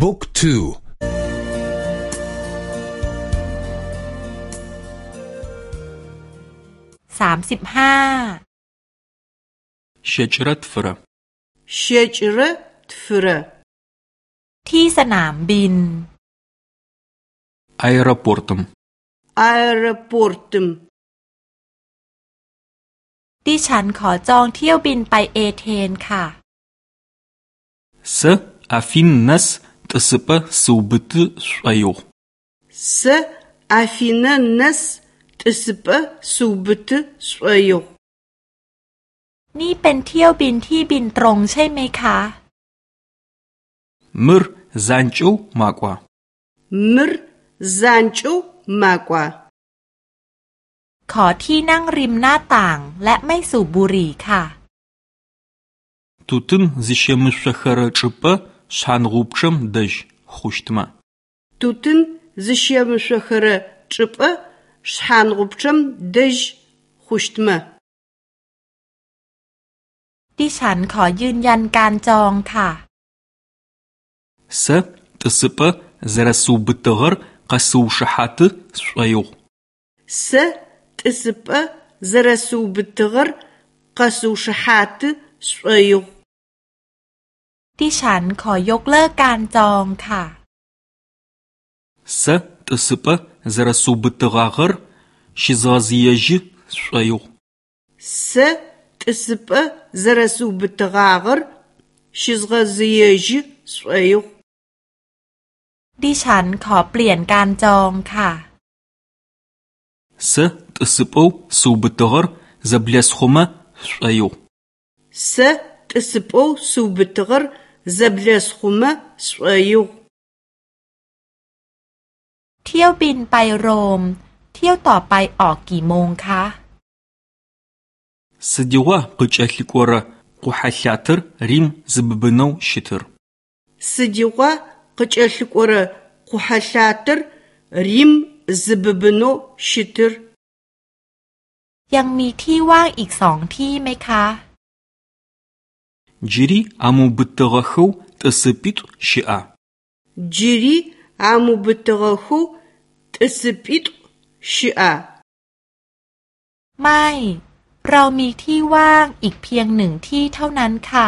บุ๊กทูสามสิบห้าเชจรัตฟระเชจรัตฟระที่สนามบินไอร์พอร์ตมไอร์พอร์ตมดิฉันขอจองเที่ยวบินไปเอเธนค่ะซอฟินนนส тӏысыпӏэ сыубыты шӏоигъу. Сэ Афинэ нэс тӏысыпӏэ сыубыты шӏоигъу. นี่เป็นเที่ยวบินที่บินตรงใช่ไหมคะ мыр занчӏэу макӏуа. мыр занчӏэу макӏуа. ขอที่นั่งริมหน้าต่างและไม่สูบบุหรี่ค่ะ тутын зыщемышъохэрэ чӏыпӏэ шъхьангъупчъэм дэш хъущтмэ. Тутын зыщемышъохэрэ чӏыпӏэ шъхьангъупчъэм дэжь хъущтмэ. ดิฉันขอยืนยันการจองค่ะ Сэ тӏысыпӏэ зэрэсыубытыгъэр къэсыушыхьаты сшӏоигъу. Сэ бытығыр қасу шахаты сшӏоигъу. ทีฉันขอยกเลิกการจองค่ะสัตสปะจรสุบตรากรชิซาซียจิสยุสัตสปะจรสุบตรากรชิซาซียจิสยุดิฉันขอเปลี่ยนการจองค่ะสัตสปะสุบตรากรจะเบลสโฮมาสยุสัตสปะสุบตรากร зэблэсхъумэ с ш ӏ о и เที่ยวบินไปโรมเที่ยวต่อไปออกกี่โมงคะสดิวกปจลิกวระกุหชาทตรริมซบบนาวชิตร์สดิวกปจลิกวระกุหชาทตรริมซบบนาวชิตร์ยังมีที่ว่างอีกสองที่ไหมคะ Джыри амыубытыгъэхэу тӏысыпӏитӏу щыӏэ. Джыри амыубытыгъэхэу тӏысыпӏитӏу щыӏэ. ไม่ เรามีที่ว่างอีกเพียงหนึ่งที่เท่านั้นค่ะ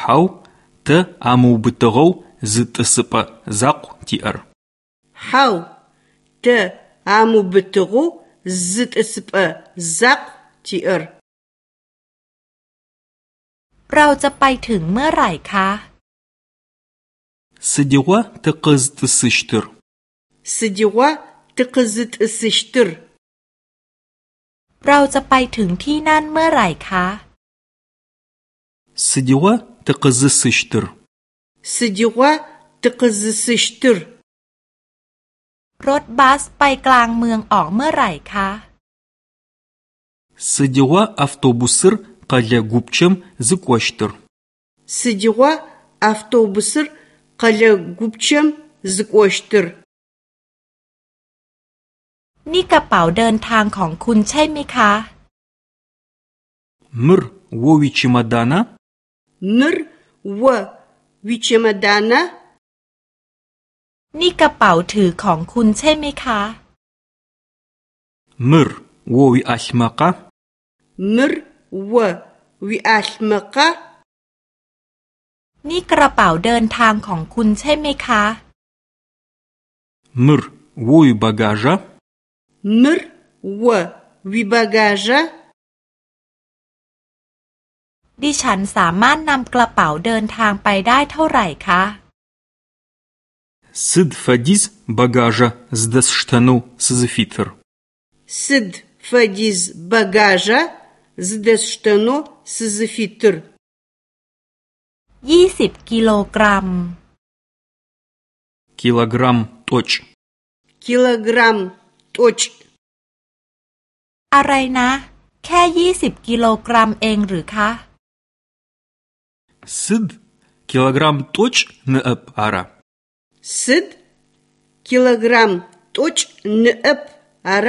Хьау, тэ амыубытыгъэу зытӏысыпӏэ закъу тиӏэр. Хьау, тэ амыубытыгъэу зытӏысыпӏэ закъу тиӏэр. เราจะไปถึงเมื่อไหร่คะสิวะตะกซตสิชตรสิวะตะกซตสิชตรเราจะไปถึงที่นั่นเมื่อไหร่คะสิวะตะกซสิชตรสิวะตะกซสิชตรรถบัสไปกลางเมืองออกเมื่อไหร่คะสิวะอัฟโตบุสร์ къэлэ гупчэм зыкӏощтыр. Сыдигъо автобусыр къэлэ гупчэм зыкӏощтыр? นี่กระเป๋าเดินทางของคุณใช่ไหมคะ мыр во ви чемодана? мыр во ви чемодана? นี่กระเป๋าถือของคุณใช่ไหมคะ мыр во ви ашмака? мыр วอวิอัลมะกะ นี่กระเป๋าเดินทางของคุณใช่ไหมคะมรวุยบากาจา มรวะวิบากาจาดิฉันสามารถนำกระเป๋าเดินทางไปได้เท่าไหร่คะซิดฟัดิสบากาจาสเดสชตานุซิซิฟิตร์ซิดฟัดิสบากาจา здесштено с з ф и т р ยี่สิบกิโลกรัมกิโลกรัมตัวชกิโลกรัมตัวชอะไรนะ แค่ยี่สิบกิโลกรัมเองหรือคะสิดกิโลกรัมตัวชเนอปอะไรสิดกิโลกรัมตัวชเนอปอะไร